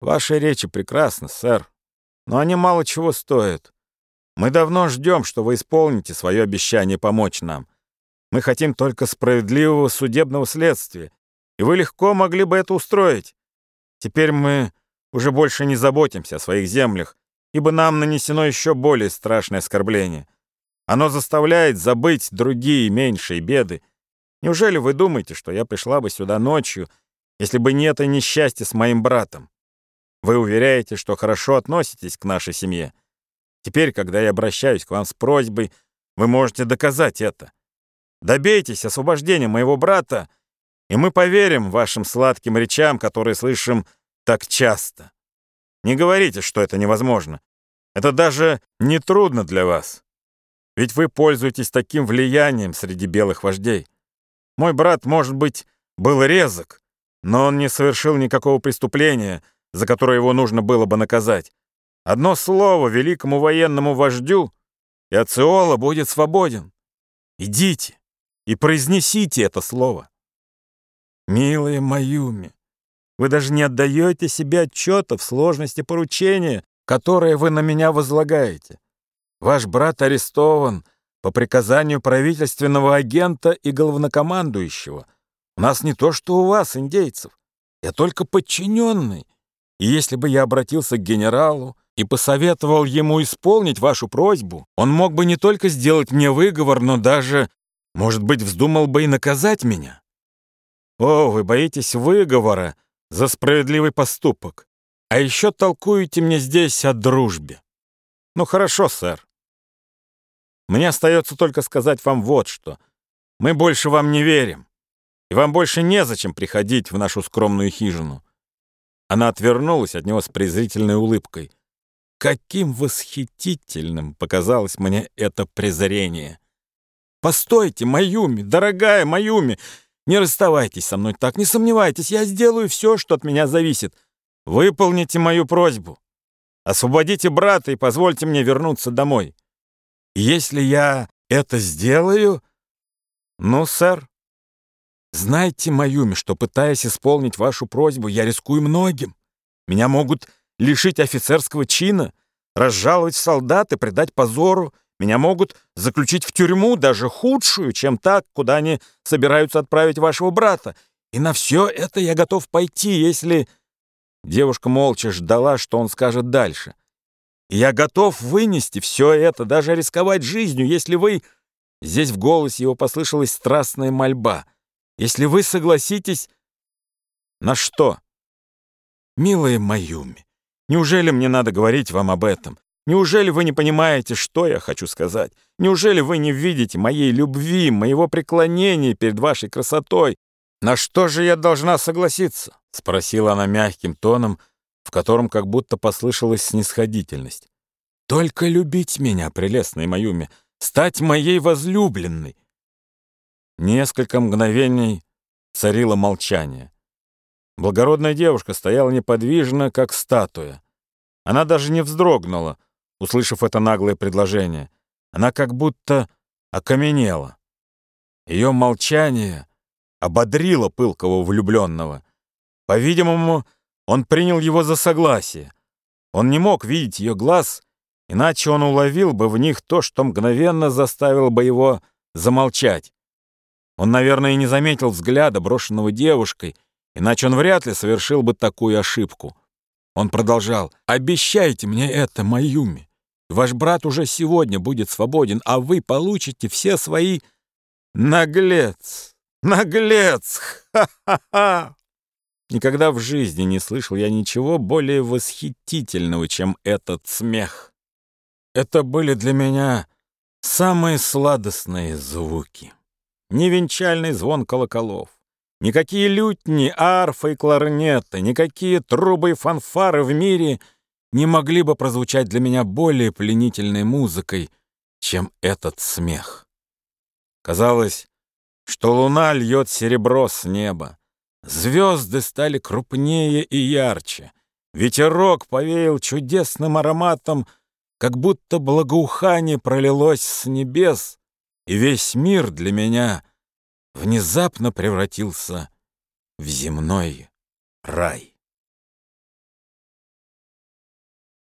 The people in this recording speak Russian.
Ваши речи прекрасны, сэр, но они мало чего стоят. Мы давно ждем, что вы исполните свое обещание помочь нам. Мы хотим только справедливого судебного следствия, и вы легко могли бы это устроить. Теперь мы уже больше не заботимся о своих землях, ибо нам нанесено еще более страшное оскорбление. Оно заставляет забыть другие меньшие беды. Неужели вы думаете, что я пришла бы сюда ночью, если бы не это несчастье с моим братом? Вы уверяете, что хорошо относитесь к нашей семье. Теперь, когда я обращаюсь к вам с просьбой, вы можете доказать это. Добейтесь освобождения моего брата, и мы поверим вашим сладким речам, которые слышим так часто. Не говорите, что это невозможно. Это даже не трудно для вас. Ведь вы пользуетесь таким влиянием среди белых вождей. Мой брат, может быть, был резок, но он не совершил никакого преступления, за которое его нужно было бы наказать. Одно слово великому военному вождю, и Ациола будет свободен. Идите и произнесите это слово. Милая Маюми, вы даже не отдаете себе отчета в сложности поручения, которое вы на меня возлагаете. Ваш брат арестован по приказанию правительственного агента и главнокомандующего. У нас не то, что у вас, индейцев. Я только подчиненный. И если бы я обратился к генералу и посоветовал ему исполнить вашу просьбу, он мог бы не только сделать мне выговор, но даже, может быть, вздумал бы и наказать меня. О, вы боитесь выговора за справедливый поступок. А еще толкуете мне здесь о дружбе. Ну хорошо, сэр. Мне остается только сказать вам вот что. Мы больше вам не верим. И вам больше незачем приходить в нашу скромную хижину. Она отвернулась от него с презрительной улыбкой. Каким восхитительным показалось мне это презрение. «Постойте, Маюми, дорогая Маюми, не расставайтесь со мной так, не сомневайтесь, я сделаю все, что от меня зависит. Выполните мою просьбу. Освободите брата и позвольте мне вернуться домой. Если я это сделаю... Ну, сэр, знайте, Маюми, что, пытаясь исполнить вашу просьбу, я рискую многим. Меня могут лишить офицерского чина, разжаловать в солдаты, предать позору, меня могут заключить в тюрьму, даже худшую, чем так, куда они собираются отправить вашего брата. И на все это я готов пойти, если...» Девушка молча ждала, что он скажет дальше. «Я готов вынести все это, даже рисковать жизнью, если вы...» Здесь в голосе его послышалась страстная мольба. «Если вы согласитесь...» «На что?» «Милая Маюми, неужели мне надо говорить вам об этом? Неужели вы не понимаете, что я хочу сказать? Неужели вы не видите моей любви, моего преклонения перед вашей красотой? На что же я должна согласиться? Спросила она мягким тоном, в котором как будто послышалась снисходительность. Только любить меня, прелестная Маюми, стать моей возлюбленной. Несколько мгновений царило молчание. Благородная девушка стояла неподвижно, как статуя. Она даже не вздрогнула, услышав это наглое предложение. Она как будто окаменела. Ее молчание ободрило пылкого влюбленного. По-видимому, он принял его за согласие. Он не мог видеть ее глаз, иначе он уловил бы в них то, что мгновенно заставило бы его замолчать. Он, наверное, и не заметил взгляда, брошенного девушкой, иначе он вряд ли совершил бы такую ошибку. Он продолжал «Обещайте мне это, Маюми. Ваш брат уже сегодня будет свободен, а вы получите все свои... Наглец! Наглец! Ха-ха-ха! Никогда в жизни не слышал я ничего более восхитительного, чем этот смех. Это были для меня самые сладостные звуки. Невенчальный звон колоколов. Никакие лютни, арфы и кларнеты, никакие трубы и фанфары в мире — не могли бы прозвучать для меня более пленительной музыкой, чем этот смех. Казалось, что луна льет серебро с неба. Звезды стали крупнее и ярче. Ветерок повеял чудесным ароматом, как будто благоухание пролилось с небес, и весь мир для меня внезапно превратился в земной рай.